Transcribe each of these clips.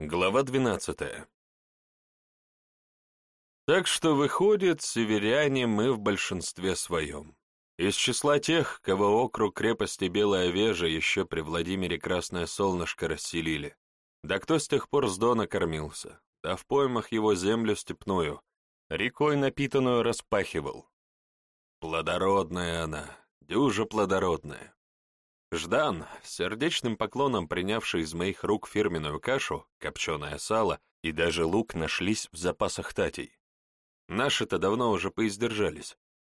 Глава двенадцатая. Так что, выходит, северяне мы в большинстве своем. Из числа тех, кого округ крепости Белая Вежа еще при Владимире Красное Солнышко расселили. Да кто с тех пор с Дона кормился, да в поймах его землю степную, рекой напитанную распахивал. Плодородная она, дюжа плодородная. Ждан, сердечным поклоном принявший из моих рук фирменную кашу, копченое сало и даже лук нашлись в запасах татей. Наши-то давно уже поиздержались.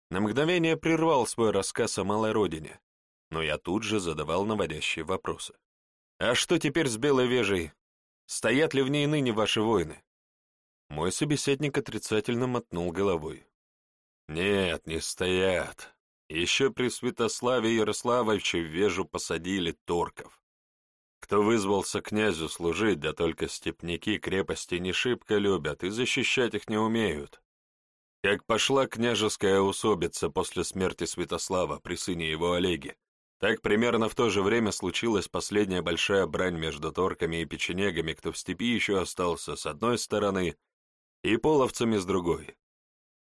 На мгновение прервал свой рассказ о малой родине, но я тут же задавал наводящие вопросы. «А что теперь с Белой Вежей? Стоят ли в ней ныне ваши воины?» Мой собеседник отрицательно мотнул головой. «Нет, не стоят. Еще при Святославе Ярославовиче в Вежу посадили турков. Кто вызвался князю служить, да только степняки крепости не шибко любят и защищать их не умеют. Как пошла княжеская усобица после смерти Святослава при сыне его Олеге, так примерно в то же время случилась последняя большая брань между торками и печенегами, кто в степи еще остался с одной стороны, и половцами с другой.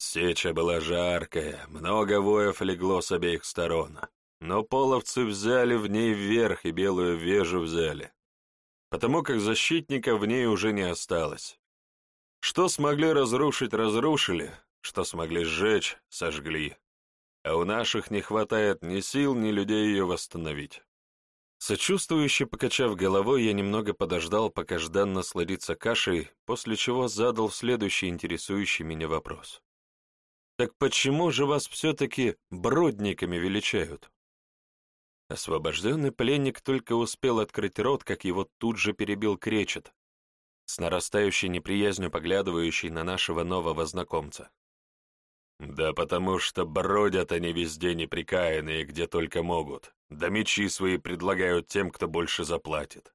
Сеча была жаркая, много воев легло с обеих сторон, но половцы взяли в ней вверх и белую вежу взяли, потому как защитников в ней уже не осталось. Что смогли разрушить, разрушили, что смогли сжечь, сожгли. А у наших не хватает ни сил, ни людей ее восстановить. Сочувствующе покачав головой, я немного подождал, пока Ждан насладится кашей, после чего задал следующий интересующий меня вопрос. «Так почему же вас все-таки бродниками величают?» Освобожденный пленник только успел открыть рот, как его тут же перебил кречет, с нарастающей неприязнью поглядывающий на нашего нового знакомца. Да потому что бродят они везде неприкаянные, где только могут, да мечи свои предлагают тем, кто больше заплатит.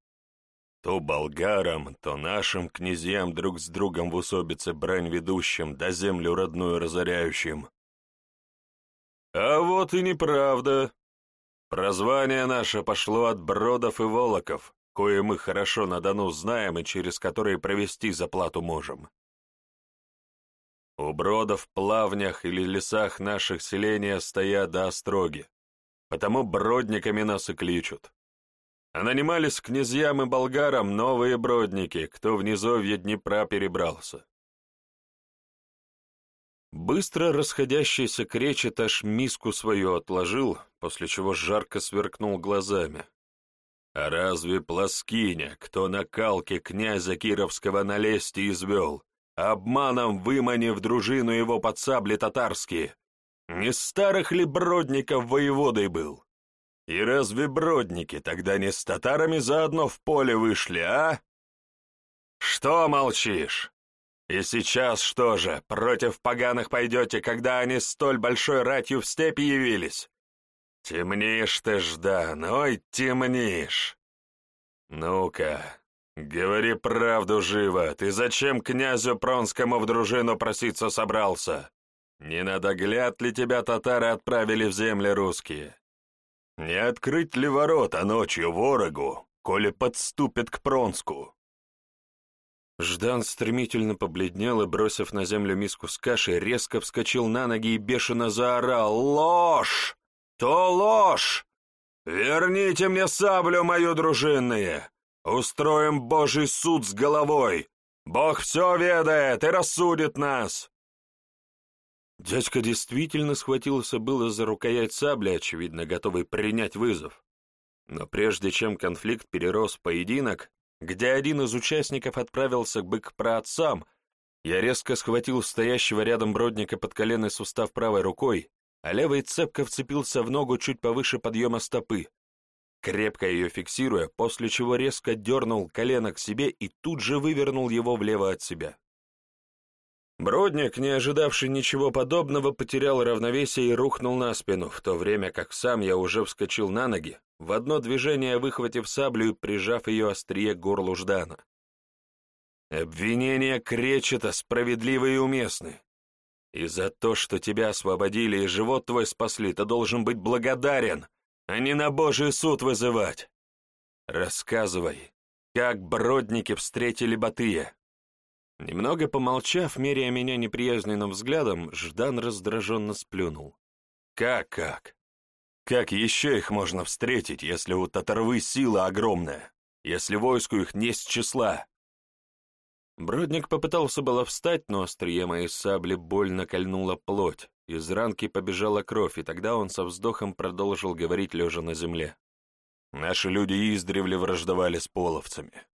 То болгарам, то нашим князьям друг с другом в усобице брань ведущим, да землю родную разоряющим. А вот и неправда. Прозвание наше пошло от бродов и волоков, кое мы хорошо на Дону знаем и через которые провести заплату можем. У бродов плавнях или лесах наших селения стоят до остроги, потому бродниками нас и кличут. А нанимались князьям и болгарам новые бродники, кто в низовье Днепра перебрался. Быстро расходящийся кречет аж миску свою отложил, после чего жарко сверкнул глазами. А разве плоскиня, кто на калке князя Кировского на лесте извел, обманом выманив дружину его под сабли татарские. Не старых ли бродников воеводой был? И разве бродники тогда не с татарами заодно в поле вышли, а? Что молчишь? И сейчас что же, против поганых пойдете, когда они столь большой ратью в степи явились? Темнишь ты, Ждан, ой, темнишь. Ну-ка, «Говори правду живо, ты зачем князю Пронскому в дружину проситься собрался? Не на догляд ли тебя татары отправили в земли русские? Не открыть ли ворота ночью ворогу, коли подступит к Пронску?» Ждан стремительно побледнел и, бросив на землю миску с кашей, резко вскочил на ноги и бешено заорал «Ложь! То ложь! Верните мне саблю мою дружинные! Устроим Божий суд с головой! Бог все ведает и рассудит нас!» Дядька действительно схватился было за рукоять сабли, очевидно, готовый принять вызов. Но прежде чем конфликт перерос в поединок, где один из участников отправился бы к праотцам, я резко схватил стоящего рядом бродника под коленный сустав правой рукой, а левый цепко вцепился в ногу чуть повыше подъема стопы, крепко ее фиксируя, после чего резко дернул колено к себе и тут же вывернул его влево от себя. Бродник, не ожидавший ничего подобного, потерял равновесие и рухнул на спину, в то время как сам я уже вскочил на ноги, в одно движение выхватив саблю и прижав ее острие к горлу Ждана. Обвинения Кречета справедливы и уместны. И за то, что тебя освободили и живот твой спасли, ты должен быть благодарен, а не на Божий суд вызывать. Рассказывай, как бродники встретили Батыя. Немного помолчав, меряя меня неприязненным взглядом, Ждан раздраженно сплюнул. Как-как? Как еще их можно встретить, если у татарвы сила огромная, если войску их не с числа? Бродник попытался было встать, но острие моей сабли больно кольнула плоть, из ранки побежала кровь, и тогда он со вздохом продолжил говорить, лежа на земле. Наши люди издревле враждовали с половцами.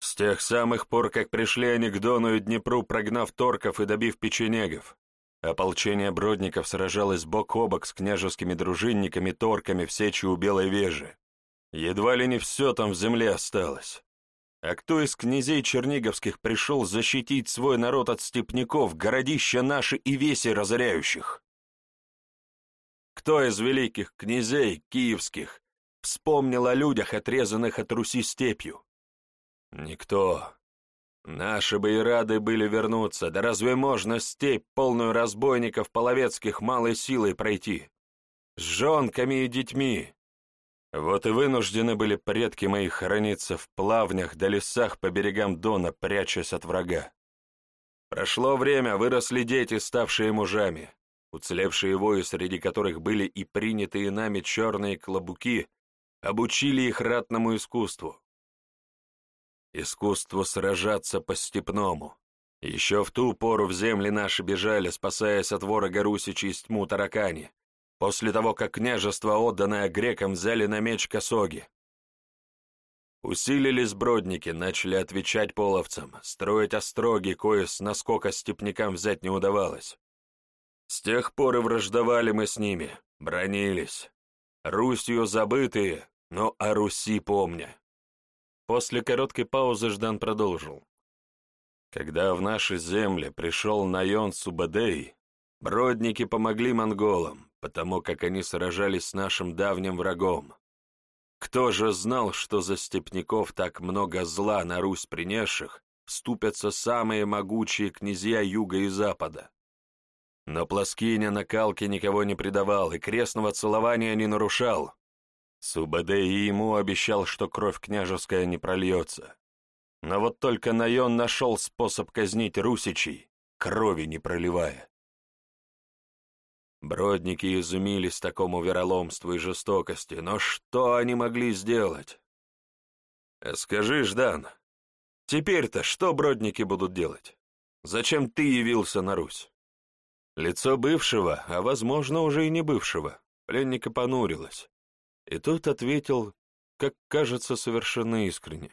С тех самых пор, как пришли они к Дону и Днепру, прогнав торков и добив печенегов, ополчение Бродников сражалось бок о бок с княжескими дружинниками, торками в сечи у Белой Вежи. Едва ли не все там в земле осталось. А кто из князей черниговских пришел защитить свой народ от степняков, городища наши и веси разоряющих? Кто из великих князей киевских вспомнил о людях, отрезанных от Руси степью? Никто. Наши бы и рады были вернуться, да разве можно степь, полную разбойников половецких, малой силой пройти? С женками и детьми, вот и вынуждены были предки мои хорониться в плавнях да лесах по берегам Дона, прячась от врага. Прошло время, выросли дети, ставшие мужами. Уцелевшие вои, среди которых были и принятые нами черные клобуки, обучили их ратному искусству. Искусству сражаться по-степному. Еще в ту пору в земли наши бежали, спасаясь от ворога Русичи из тьму таракани, после того, как княжество, отданное грекам, взяли на меч косоги. Усилились бродники, начали отвечать половцам, строить остроги, кое с наскока степнякам взять не удавалось. С тех пор и враждовали мы с ними, бронились. Русью забытые, но о Руси помня. После короткой паузы Ждан продолжил. Когда в наши земли пришел Найон Субадей, бродники помогли монголам, потому как они сражались с нашим давним врагом. Кто же знал, что за степняков так много зла на Русь принесших вступятся самые могучие князья юга и запада? Но Плоскиня на калке никого не предавал и крестного целования не нарушал. Субадей ему обещал, что кровь княжеская не прольется. Но вот только Найон нашел способ казнить русичей, крови не проливая. Бродники изумились такому вероломству и жестокости, но что они могли сделать? Э, скажи, Ждан, теперь-то что бродники будут делать? Зачем ты явился на Русь? Лицо бывшего, а, возможно, уже и не бывшего, пленника понурилось. И тот ответил, как кажется, совершенно искренне.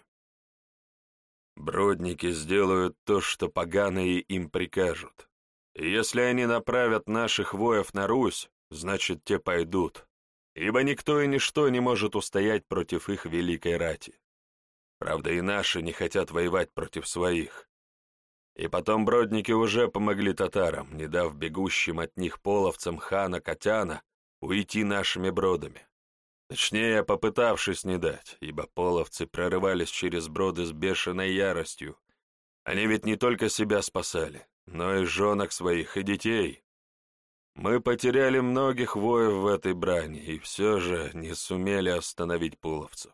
Бродники сделают то, что поганые им прикажут если они направят наших воев на Русь, значит, те пойдут, ибо никто и ничто не может устоять против их великой рати. Правда, и наши не хотят воевать против своих. И потом бродники уже помогли татарам, не дав бегущим от них половцам хана Катяна уйти нашими бродами. Точнее, попытавшись не дать, ибо половцы прорывались через броды с бешеной яростью. Они ведь не только себя спасали, но и женок своих, и детей. Мы потеряли многих воев в этой брани, и все же не сумели остановить пуловцев.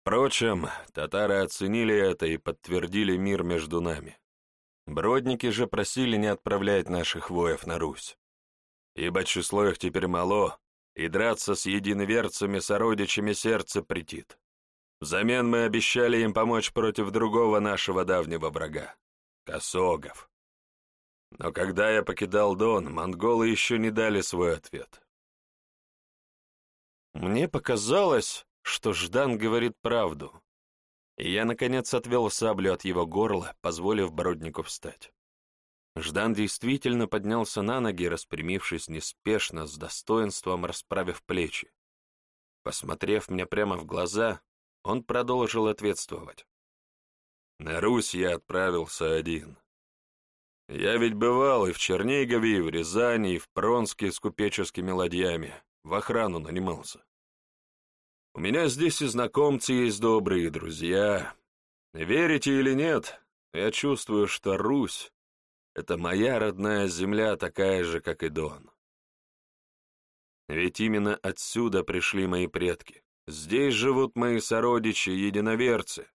Впрочем, татары оценили это и подтвердили мир между нами. Бродники же просили не отправлять наших воев на Русь, ибо число их теперь мало, и драться с единоверцами-сородичами сердце претит. Взамен мы обещали им помочь против другого нашего давнего врага Косогов. Но когда я покидал Дон, монголы еще не дали свой ответ. Мне показалось, что Ждан говорит правду, и я, наконец, отвел саблю от его горла, позволив Бороднику встать. Ждан действительно поднялся на ноги, распрямившись неспешно, с достоинством расправив плечи. Посмотрев мне прямо в глаза, он продолжил ответствовать. На Русь я отправился один. Я ведь бывал и в Чернигове, и в Рязани, и в Пронске с купеческими ладьями, в охрану нанимался. У меня здесь и знакомцы есть добрые, друзья. Верите или нет, я чувствую, что Русь — это моя родная земля, такая же, как и Дон. Ведь именно отсюда пришли мои предки, Здесь живут мои сородичи, единоверцы.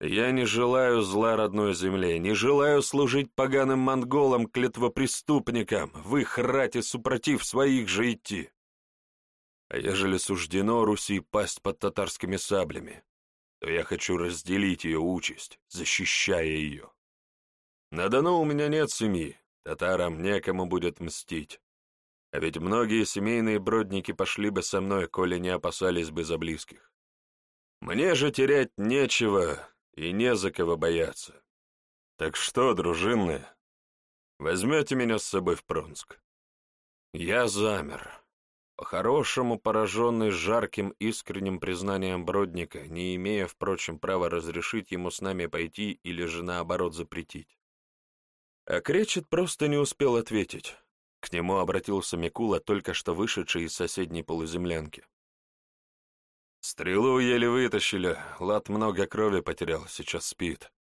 Я не желаю зла родной земле, не желаю служить поганым монголам, клетвопреступникам, в их рате супротив своих же идти. А ежели суждено Руси пасть под татарскими саблями, то я хочу разделить ее участь, защищая ее. На Дону у меня нет семьи, татарам некому будет мстить. А ведь многие семейные бродники пошли бы со мной, коли не опасались бы за близких. Мне же терять нечего и не за кого бояться. Так что, дружинные, возьмете меня с собой в Пронск? Я замер. По-хорошему пораженный жарким искренним признанием Бродника, не имея, впрочем, права разрешить ему с нами пойти или же наоборот запретить. А Кречет просто не успел ответить. К нему обратился Микула, только что вышедший из соседней полуземлянки. Стрелу еле вытащили, лад много крови потерял, сейчас спит.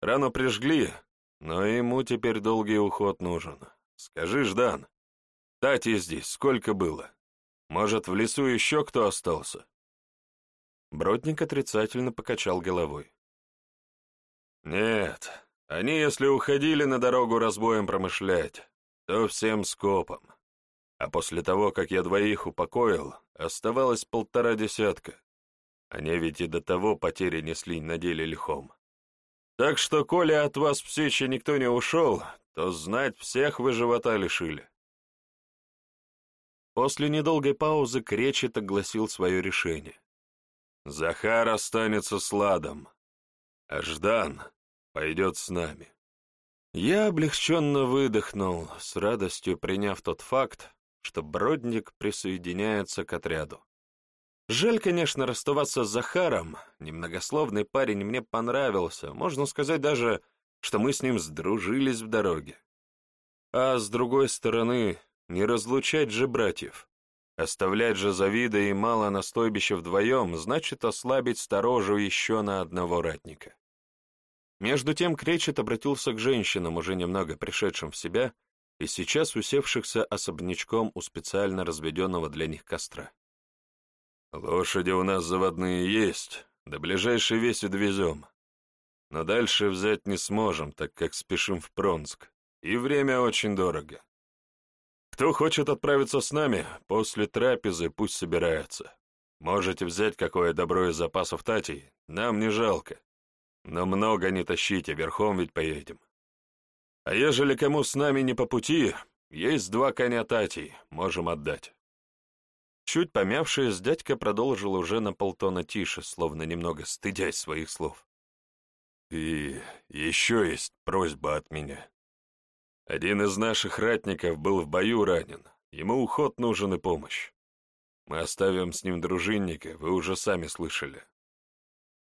Рану прижгли, но ему теперь долгий уход нужен. Скажи, Ждан, Тати здесь сколько было? Может, в лесу еще кто остался?» Бродник отрицательно покачал головой. «Нет, они, если уходили на дорогу разбоем промышлять, то всем скопом. А после того, как я двоих упокоил, оставалось полтора десятка. Они ведь и до того потери несли на деле лихом. Так что, коли от вас в сече никто не ушел, то знать всех вы живота лишили. После недолгой паузы Кречет огласил свое решение. «Захар останется с Ладом, а Ждан пойдет с нами». Я облегченно выдохнул, с радостью приняв тот факт, что Бродник присоединяется к отряду. Жаль, конечно, расставаться с Захаром, немногословный парень мне понравился, можно сказать даже, что мы с ним сдружились в дороге. А с другой стороны, не разлучать же братьев. Оставлять же Завида и мало на стойбище вдвоем, значит ослабить сторожу еще на одного ратника. Между тем Кречет обратился к женщинам, уже немного пришедшим в себя, и сейчас усевшихся особнячком у специально разведенного для них костра. «Лошади у нас заводные есть, до ближайшей веси довезем. Но дальше взять не сможем, так как спешим в Пронск, и время очень дорого. Кто хочет отправиться с нами, после трапезы пусть собирается. Можете взять какое добро из запасов татей, нам не жалко. Но много не тащите, верхом ведь поедем. А ежели кому с нами не по пути, есть два коня татей, можем отдать. Чуть помявшись, дядька продолжил уже на полтона тише, словно немного стыдясь своих слов. И еще есть просьба от меня. Один из наших ратников был в бою ранен. Ему уход нужен и помощь. Мы оставим с ним дружинника, вы уже сами слышали.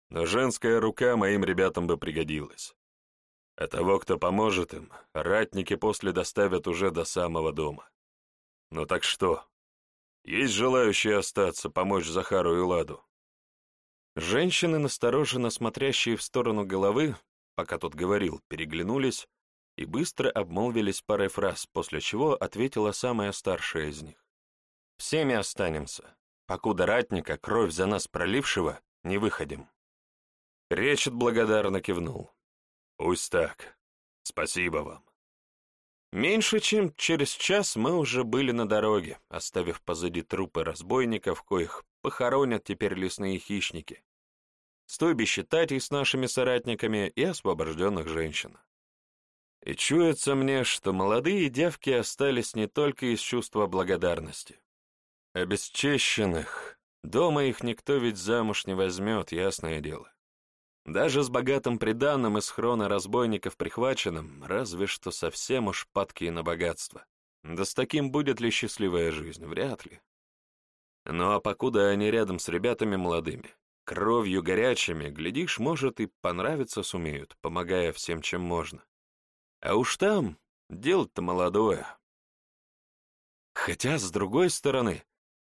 Но женская рука моим ребятам бы пригодилась. А того, кто поможет им, ратники после доставят уже до самого дома. Ну так что? Есть желающие остаться, помочь Захару и Ладу? Женщины, настороженно смотрящие в сторону головы, пока тот говорил, переглянулись и быстро обмолвились парой фраз, после чего ответила самая старшая из них. «Всеми останемся, покуда ратника, кровь за нас пролившего, не выходим». Речет благодарно кивнул. «Пусть так. Спасибо вам». Меньше чем через час мы уже были на дороге, оставив позади трупы разбойников, коих похоронят теперь лесные хищники, стойбище Татей с нашими соратниками и освобожденных женщин. И чуется мне, что молодые девки остались не только из чувства благодарности. Обесчещенных, дома их никто ведь замуж не возьмет, ясное дело. Даже с богатым приданным из хрона разбойников прихваченным, разве что совсем уж падкие на богатство. Да с таким будет ли счастливая жизнь? Вряд ли. Ну а покуда они рядом с ребятами молодыми, кровью горячими, глядишь, может, и понравиться сумеют, помогая всем, чем можно. А уж там дело-то молодое. Хотя, с другой стороны,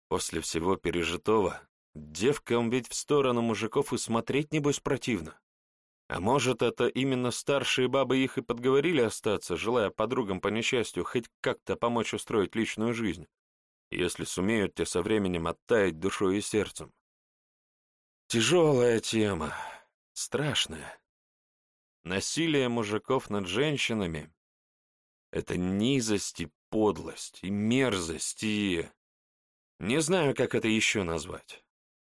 после всего пережитого, девкам ведь в сторону мужиков и смотреть, небось, противно. А может, это именно старшие бабы их и подговорили остаться, желая подругам по несчастью хоть как-то помочь устроить личную жизнь, если сумеют те со временем оттаять душой и сердцем. Тяжелая тема, страшная. Насилие мужиков над женщинами — это низость и подлость, и мерзость, и... Не знаю, как это еще назвать.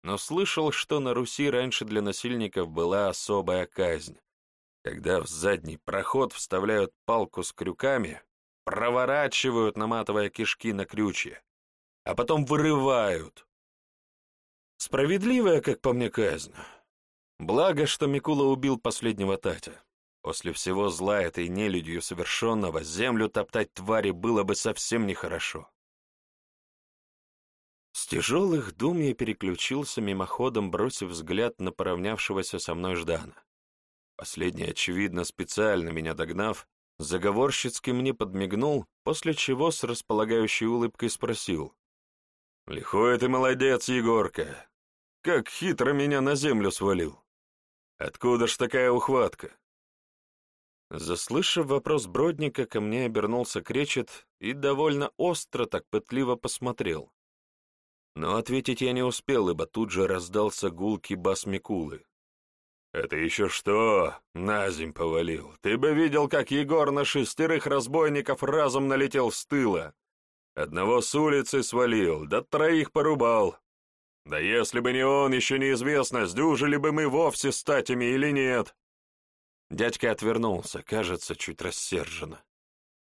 Но слышал, что на Руси раньше для насильников была особая казнь, когда в задний проход вставляют палку с крюками, проворачивают, наматывая кишки на крючья, а потом вырывают. Справедливая, как по мне, казнь. Благо, что Микула убил последнего Татя. После всего зла этой нелюдью совершенного землю топтать твари было бы совсем нехорошо. С тяжелых дум я переключился мимоходом, бросив взгляд на поравнявшегося со мной Ждана. Последний, очевидно, специально меня догнав, заговорщицки мне подмигнул, после чего с располагающей улыбкой спросил. «Лихой ты молодец, Егорка! Как хитро меня на землю свалил!» Откуда ж такая ухватка? Заслышав вопрос Бродника, ко мне обернулся кречет и довольно остро так пытливо посмотрел. Но ответить я не успел, ибо тут же раздался гулкий бас Микулы. «Это еще что? На повалил. Ты бы видел, как Егор на шестерых разбойников разом налетел с тыла. Одного с улицы свалил, да троих порубал. Да если бы не он, еще неизвестно, сдюжили бы мы вовсе статями или нет. Дядька отвернулся, кажется, чуть рассерженно.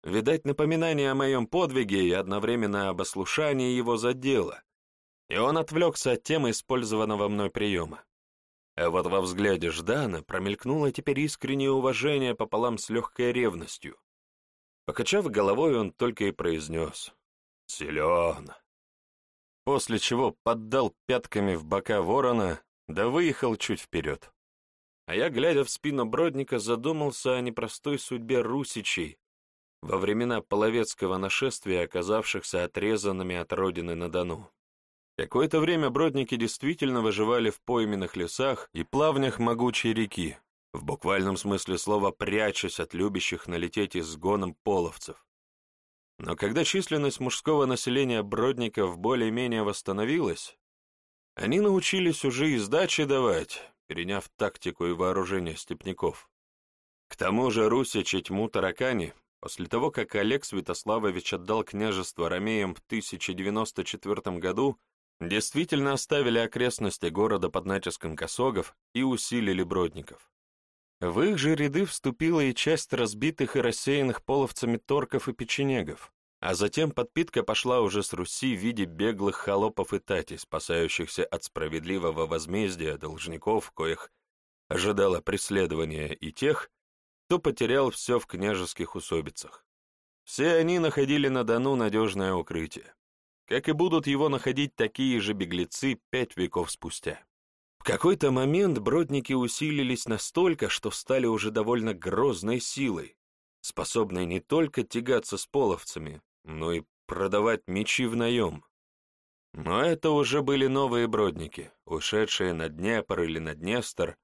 Видать, напоминание о моем подвиге и одновременно об ослушании его задело, и он отвлекся от темы использованного мной приема. А вот во взгляде Ждана промелькнуло теперь искреннее уважение пополам с легкой ревностью. Покачав головой, он только и произнес «Силен» после чего поддал пятками в бока ворона, да выехал чуть вперед. А я, глядя в спину Бродника, задумался о непростой судьбе русичей во времена половецкого нашествия, оказавшихся отрезанными от родины на Дону. Какое-то время бродники действительно выживали в пойменных лесах и плавнях могучей реки, в буквальном смысле слова прячась от любящих налететь изгоном половцев. Но когда численность мужского населения Бродников более-менее восстановилась, они научились уже и сдачи давать, переняв тактику и вооружение степняков. К тому же Русич и тьму таракани, после того, как Олег Святославович отдал княжество ромеям в 1094 году, действительно оставили окрестности города под натиском косогов и усилили Бродников. В их же ряды вступила и часть разбитых и рассеянных половцами торков и печенегов, а затем подпитка пошла уже с Руси в виде беглых холопов и тати, спасающихся от справедливого возмездия должников, коих ожидало преследование и тех, кто потерял все в княжеских усобицах. Все они находили на Дону надежное укрытие, как и будут его находить такие же беглецы пять веков спустя. В какой-то момент бродники усилились настолько, что стали уже довольно грозной силой, способной не только тягаться с половцами, но и продавать мечи в наем. Но это уже были новые бродники, ушедшие на Днепр или на Днестр,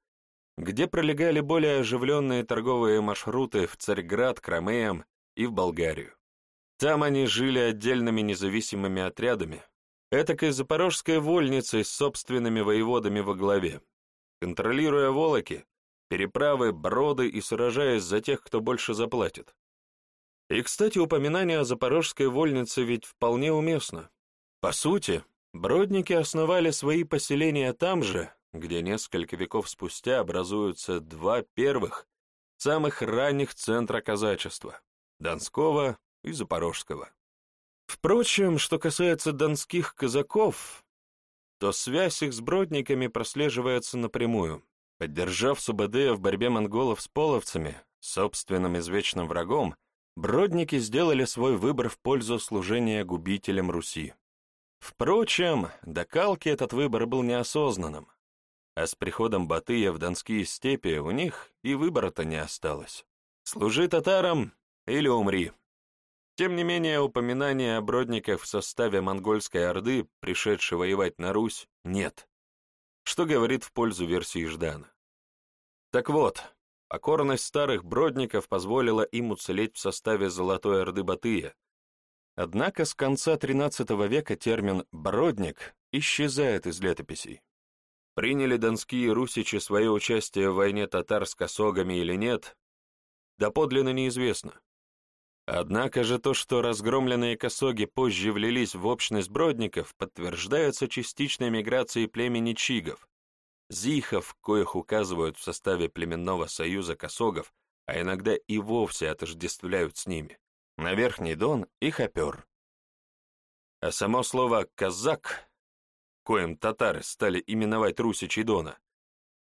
где пролегали более оживленные торговые маршруты в Царьград, Кромеям и в Болгарию. Там они жили отдельными независимыми отрядами, этакой запорожской вольницей с собственными воеводами во главе, контролируя волоки, переправы, броды и сражаясь за тех, кто больше заплатит. И, кстати, упоминание о запорожской вольнице ведь вполне уместно. По сути, бродники основали свои поселения там же, где несколько веков спустя образуются два первых, самых ранних центра казачества — Донского и Запорожского. Впрочем, что касается донских казаков, то связь их с бродниками прослеживается напрямую. Поддержав Субадея в борьбе монголов с половцами, собственным извечным врагом, бродники сделали свой выбор в пользу служения губителям Руси. Впрочем, до Калки этот выбор был неосознанным, а с приходом Батыя в Донские степи у них и выбора-то не осталось. Служи татарам или умри. Тем не менее, упоминания о бродниках в составе монгольской орды, пришедшей воевать на Русь, нет, что говорит в пользу версии Ждана. Так вот, покорность старых бродников позволила им уцелеть в составе Золотой Орды Батыя. Однако с конца XIII века термин «бродник» исчезает из летописей. Приняли донские русичи свое участие в войне татар с косогами или нет, доподлинно неизвестно. Однако же то, что разгромленные косоги позже влились в общность бродников, подтверждается частичной миграцией племени чигов, зихов, коих указывают в составе племенного союза косогов, а иногда и вовсе отождествляют с ними, на Верхний Дон и Хопер. А само слово «казак» коим татары стали именовать Русичей Дона,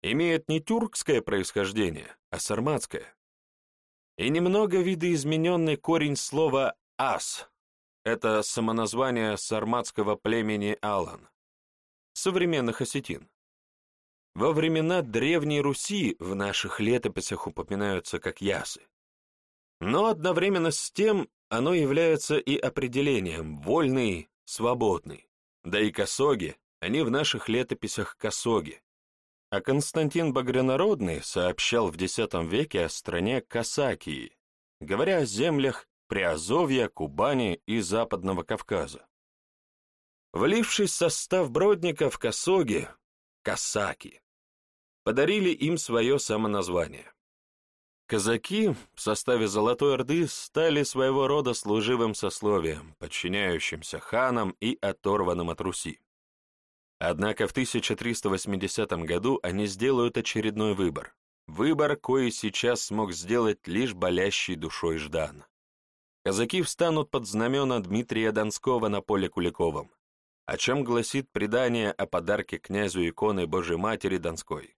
имеет не тюркское происхождение, а сарматское. И немного видоизмененный корень слова «ас» — это самоназвание сарматского племени Алан, современных осетин. Во времена Древней Руси в наших летописях упоминаются как ясы. Но одновременно с тем оно является и определением «вольный», «свободный». Да и косоги, они в наших летописях косоги. А Константин Багрянародный сообщал в X веке о стране Касакии, говоря о землях Приазовья, Кубани и Западного Кавказа. Влившись в состав бродников Косоги, Касаки, подарили им свое самоназвание. Казаки в составе Золотой Орды стали своего рода служивым сословием, подчиняющимся ханам и оторванным от Руси. Однако в 1380 году они сделают очередной выбор. Выбор, кое сейчас смог сделать лишь болящий душой Ждан. Казаки встанут под знамена Дмитрия Донского на поле Куликовом, о чем гласит предание о подарке князю иконы Божьей Матери Донской.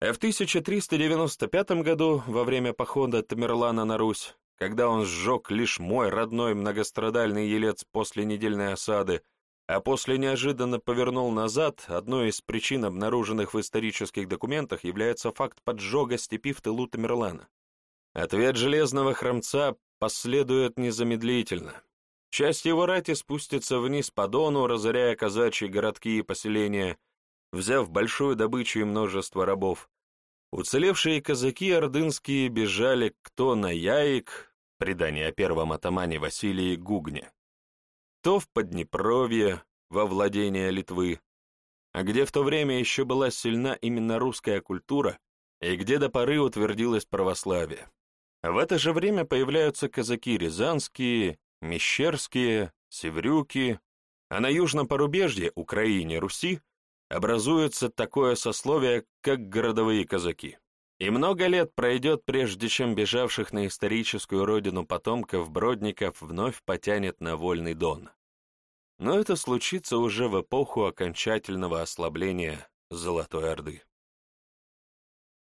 А в 1395 году, во время похода Тамерлана на Русь, когда он сжег лишь мой родной многострадальный елец после недельной осады, а после неожиданно повернул назад, одной из причин, обнаруженных в исторических документах, является факт поджога степи в тылу Тамерлана. Ответ Железного Храмца последует незамедлительно. Часть его рати спустится вниз по Дону, разоряя казачьи городки и поселения, взяв большую добычу и множество рабов. Уцелевшие казаки ордынские бежали кто на Яик, предание о первом атамане Василии Гугне, то в Поднепровье, во владение Литвы, а где в то время еще была сильна именно русская культура и где до поры утвердилось православие. В это же время появляются казаки рязанские, мещерские, севрюки, а на южном порубежье, Украине, Руси, образуется такое сословие, как городовые казаки. И много лет пройдет, прежде чем бежавших на историческую родину потомков Бродников вновь потянет на вольный дон. Но это случится уже в эпоху окончательного ослабления Золотой Орды.